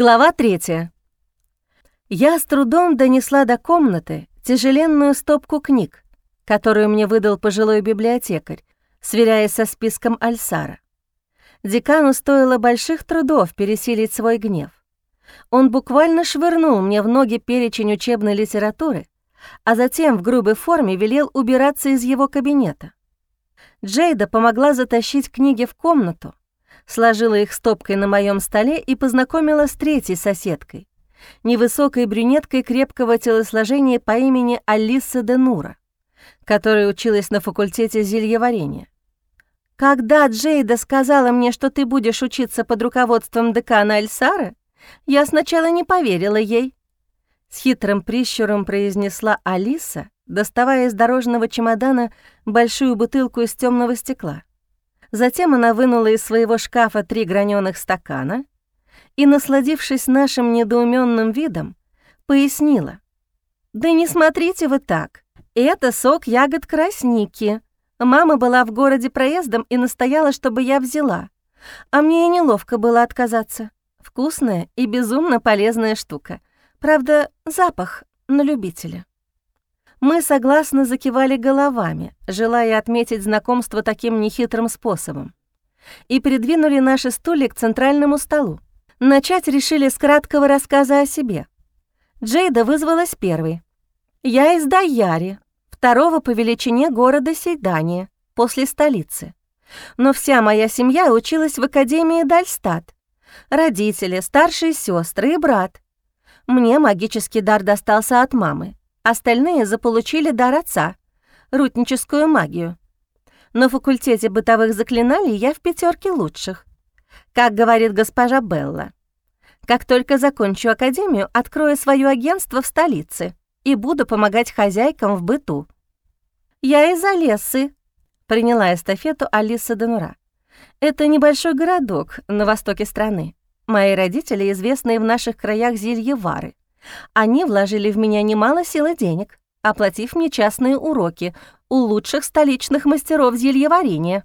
Глава третья. Я с трудом донесла до комнаты тяжеленную стопку книг, которую мне выдал пожилой библиотекарь, сверяясь со списком Альсара. Декану стоило больших трудов пересилить свой гнев. Он буквально швырнул мне в ноги перечень учебной литературы, а затем в грубой форме велел убираться из его кабинета. Джейда помогла затащить книги в комнату, сложила их стопкой на моем столе и познакомила с третьей соседкой, невысокой брюнеткой крепкого телосложения по имени Алиса де Нура, которая училась на факультете зельеварения. Когда Джейда сказала мне, что ты будешь учиться под руководством декана Альсара, я сначала не поверила ей. С хитрым прищуром произнесла Алиса, доставая из дорожного чемодана большую бутылку из темного стекла. Затем она вынула из своего шкафа три граненых стакана и, насладившись нашим недоуменным видом, пояснила. «Да не смотрите вы так. Это сок ягод красники. Мама была в городе проездом и настояла, чтобы я взяла. А мне и неловко было отказаться. Вкусная и безумно полезная штука. Правда, запах на любителя». Мы согласно закивали головами, желая отметить знакомство таким нехитрым способом, и придвинули наши стулья к центральному столу. Начать решили с краткого рассказа о себе. Джейда вызвалась первой. «Я из Даяри, второго по величине города Сейдания, после столицы. Но вся моя семья училась в Академии Дальстат. Родители, старшие сестры и брат. Мне магический дар достался от мамы, Остальные заполучили дар отца — рутническую магию. На факультете бытовых заклинаний я в пятерке лучших. Как говорит госпожа Белла, как только закончу академию, открою свое агентство в столице и буду помогать хозяйкам в быту. Я из Олесы, приняла эстафету Алиса Денура. Это небольшой городок на востоке страны. Мои родители известные в наших краях зельевары. Они вложили в меня немало сил и денег, оплатив мне частные уроки у лучших столичных мастеров зельеварения.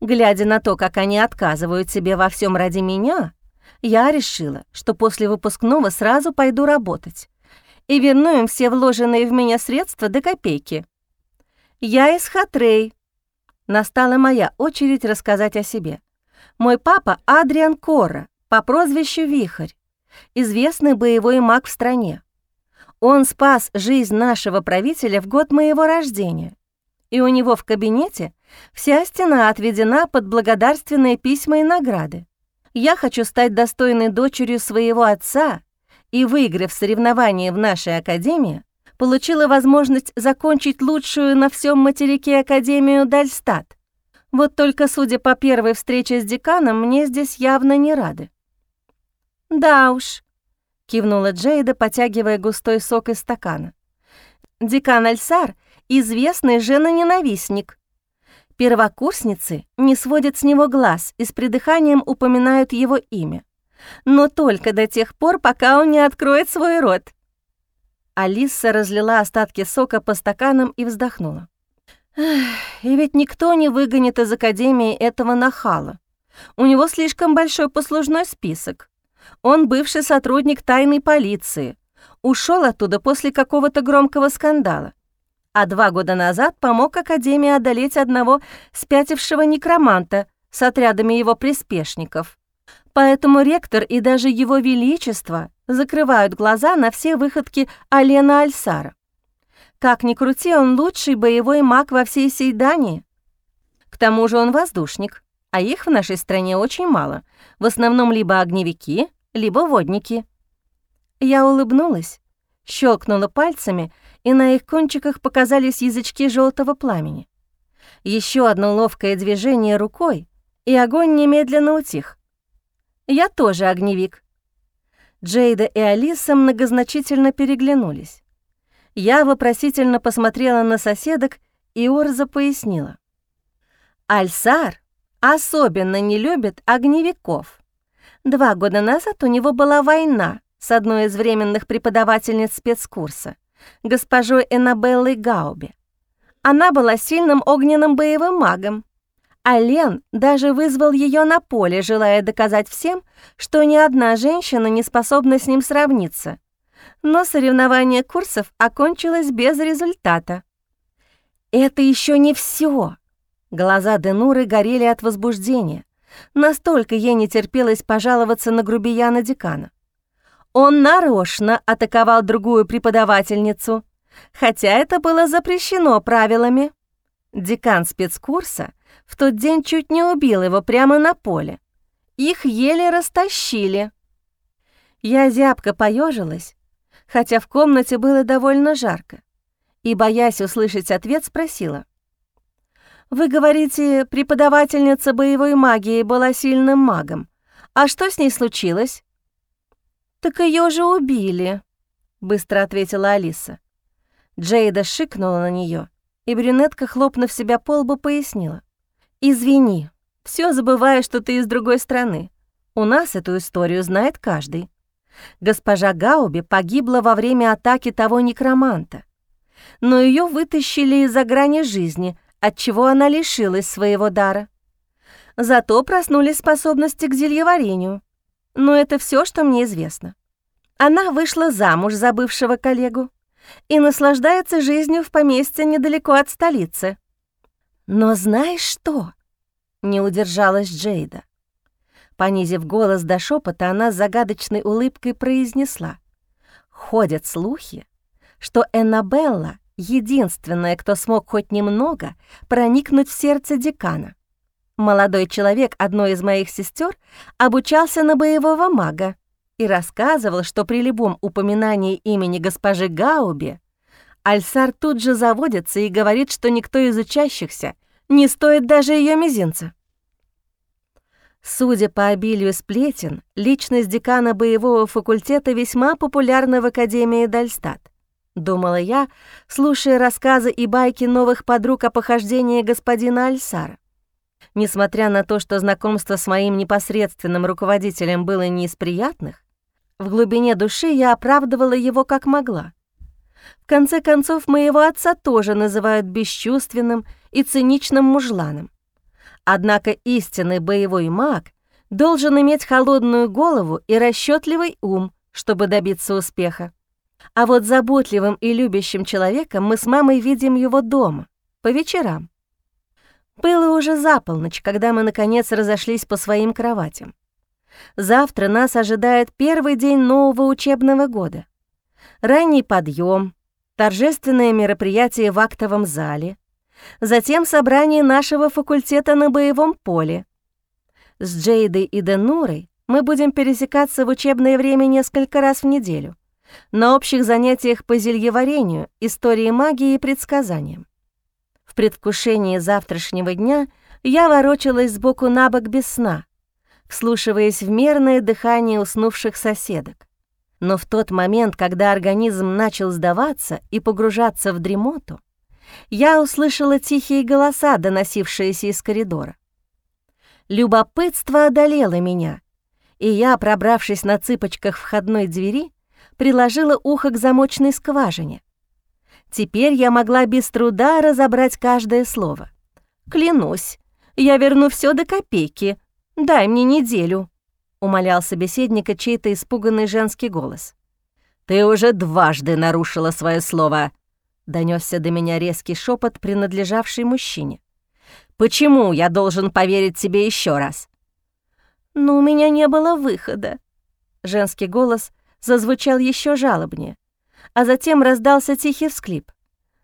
Глядя на то, как они отказывают себе во всем ради меня, я решила, что после выпускного сразу пойду работать и верну им все вложенные в меня средства до копейки. Я из Хатрей. Настала моя очередь рассказать о себе. Мой папа Адриан Кора по прозвищу Вихрь известный боевой маг в стране. Он спас жизнь нашего правителя в год моего рождения, и у него в кабинете вся стена отведена под благодарственные письма и награды. Я хочу стать достойной дочерью своего отца и, выиграв соревнование в нашей академии, получила возможность закончить лучшую на всем материке Академию Дальстат. Вот только, судя по первой встрече с деканом, мне здесь явно не рады. «Да уж», — кивнула Джейда, потягивая густой сок из стакана. «Декан Альсар — известный женоненавистник. Первокурсницы не сводят с него глаз и с придыханием упоминают его имя. Но только до тех пор, пока он не откроет свой рот». Алиса разлила остатки сока по стаканам и вздохнула. «И ведь никто не выгонит из Академии этого нахала. У него слишком большой послужной список. Он бывший сотрудник тайной полиции, ушел оттуда после какого-то громкого скандала, а два года назад помог Академии одолеть одного спятившего некроманта с отрядами его приспешников. Поэтому ректор и даже его величество закрывают глаза на все выходки Алена Альсара. Как ни крути, он лучший боевой маг во всей Сейдании. К тому же он воздушник, а их в нашей стране очень мало. В основном либо огневики, либо водники. Я улыбнулась, щелкнула пальцами, и на их кончиках показались язычки желтого пламени. Еще одно ловкое движение рукой, и огонь немедленно утих. Я тоже огневик. Джейда и Алиса многозначительно переглянулись. Я вопросительно посмотрела на соседок, и Орза пояснила. Альсар особенно не любит огневиков. Два года назад у него была война с одной из временных преподавательниц спецкурса, госпожой Эннабеллой Гаубе. Она была сильным огненным боевым магом, А Лен даже вызвал ее на поле, желая доказать всем, что ни одна женщина не способна с ним сравниться. Но соревнование курсов окончилось без результата. «Это еще не все. Глаза Денуры горели от возбуждения. Настолько ей не терпелось пожаловаться на грубияна декана. Он нарочно атаковал другую преподавательницу, хотя это было запрещено правилами. Декан спецкурса в тот день чуть не убил его прямо на поле. Их еле растащили. Я зябко поежилась, хотя в комнате было довольно жарко, и, боясь услышать ответ, спросила. «Вы говорите, преподавательница боевой магии была сильным магом. А что с ней случилось?» «Так ее же убили», — быстро ответила Алиса. Джейда шикнула на нее, и брюнетка, хлопнув себя по лбу, пояснила. «Извини, все забываю, что ты из другой страны. У нас эту историю знает каждый. Госпожа Гауби погибла во время атаки того некроманта. Но ее вытащили из-за грани жизни, от чего она лишилась своего дара. Зато проснулись способности к зельеварению. Но это все, что мне известно. Она вышла замуж за бывшего коллегу и наслаждается жизнью в поместье недалеко от столицы. Но знаешь что? Не удержалась Джейда. Понизив голос до шепота, она с загадочной улыбкой произнесла. Ходят слухи, что Эннабелла — единственная, кто смог хоть немного проникнуть в сердце декана. Молодой человек одной из моих сестер обучался на боевого мага и рассказывал, что при любом упоминании имени госпожи Гауби Альсар тут же заводится и говорит, что никто из учащихся не стоит даже ее мизинца. Судя по обилию сплетен, личность декана боевого факультета весьма популярна в Академии Дальстат. Думала я, слушая рассказы и байки новых подруг о похождении господина Альсара. Несмотря на то, что знакомство с моим непосредственным руководителем было не из приятных, в глубине души я оправдывала его как могла. В конце концов, моего отца тоже называют бесчувственным и циничным мужланом. Однако истинный боевой маг должен иметь холодную голову и расчетливый ум, чтобы добиться успеха. А вот заботливым и любящим человеком мы с мамой видим его дома, по вечерам. Было уже за полночь, когда мы, наконец, разошлись по своим кроватям. Завтра нас ожидает первый день нового учебного года. Ранний подъем, торжественное мероприятие в актовом зале — Затем собрание нашего факультета на боевом поле. С Джейдой и Денурой мы будем пересекаться в учебное время несколько раз в неделю на общих занятиях по зельеварению, истории магии и предсказаниям. В предвкушении завтрашнего дня я ворочалась сбоку на бок без сна, вслушиваясь в мерное дыхание уснувших соседок. Но в тот момент, когда организм начал сдаваться и погружаться в дремоту, я услышала тихие голоса, доносившиеся из коридора. Любопытство одолело меня, и я, пробравшись на цыпочках входной двери, приложила ухо к замочной скважине. Теперь я могла без труда разобрать каждое слово. «Клянусь, я верну все до копейки. Дай мне неделю», — умолял собеседника чей-то испуганный женский голос. «Ты уже дважды нарушила свое слово», Донесся до меня резкий шепот, принадлежавший мужчине. «Почему я должен поверить тебе еще раз?» «Но у меня не было выхода». Женский голос зазвучал еще жалобнее, а затем раздался тихий всклип.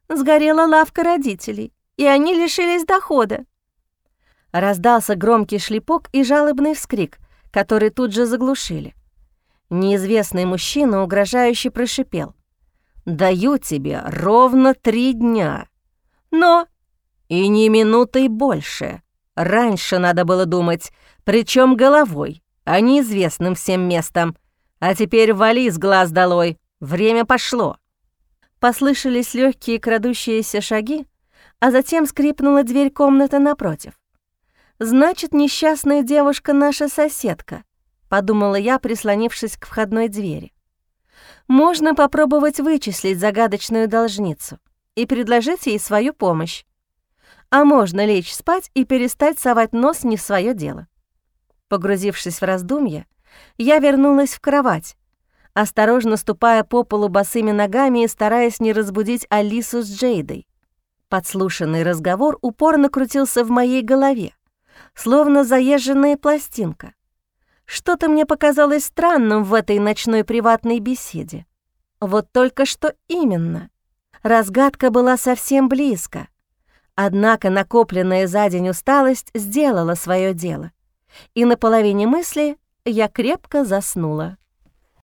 «Сгорела лавка родителей, и они лишились дохода». Раздался громкий шлепок и жалобный вскрик, который тут же заглушили. Неизвестный мужчина угрожающе прошипел. Даю тебе ровно три дня. Но и не минутой больше. Раньше надо было думать, причем головой, а не известным всем местом. А теперь вали с глаз долой, время пошло. Послышались легкие крадущиеся шаги, а затем скрипнула дверь комнаты напротив. «Значит, несчастная девушка наша соседка», — подумала я, прислонившись к входной двери. Можно попробовать вычислить загадочную должницу и предложить ей свою помощь. а можно лечь спать и перестать совать нос не в свое дело. Погрузившись в раздумья, я вернулась в кровать, осторожно ступая по полу босыми ногами и стараясь не разбудить Алису с Джейдой. Подслушанный разговор упорно крутился в моей голове, словно заезженная пластинка. Что-то мне показалось странным в этой ночной приватной беседе. Вот только что именно. Разгадка была совсем близко. Однако накопленная за день усталость сделала свое дело, и на половине мысли я крепко заснула.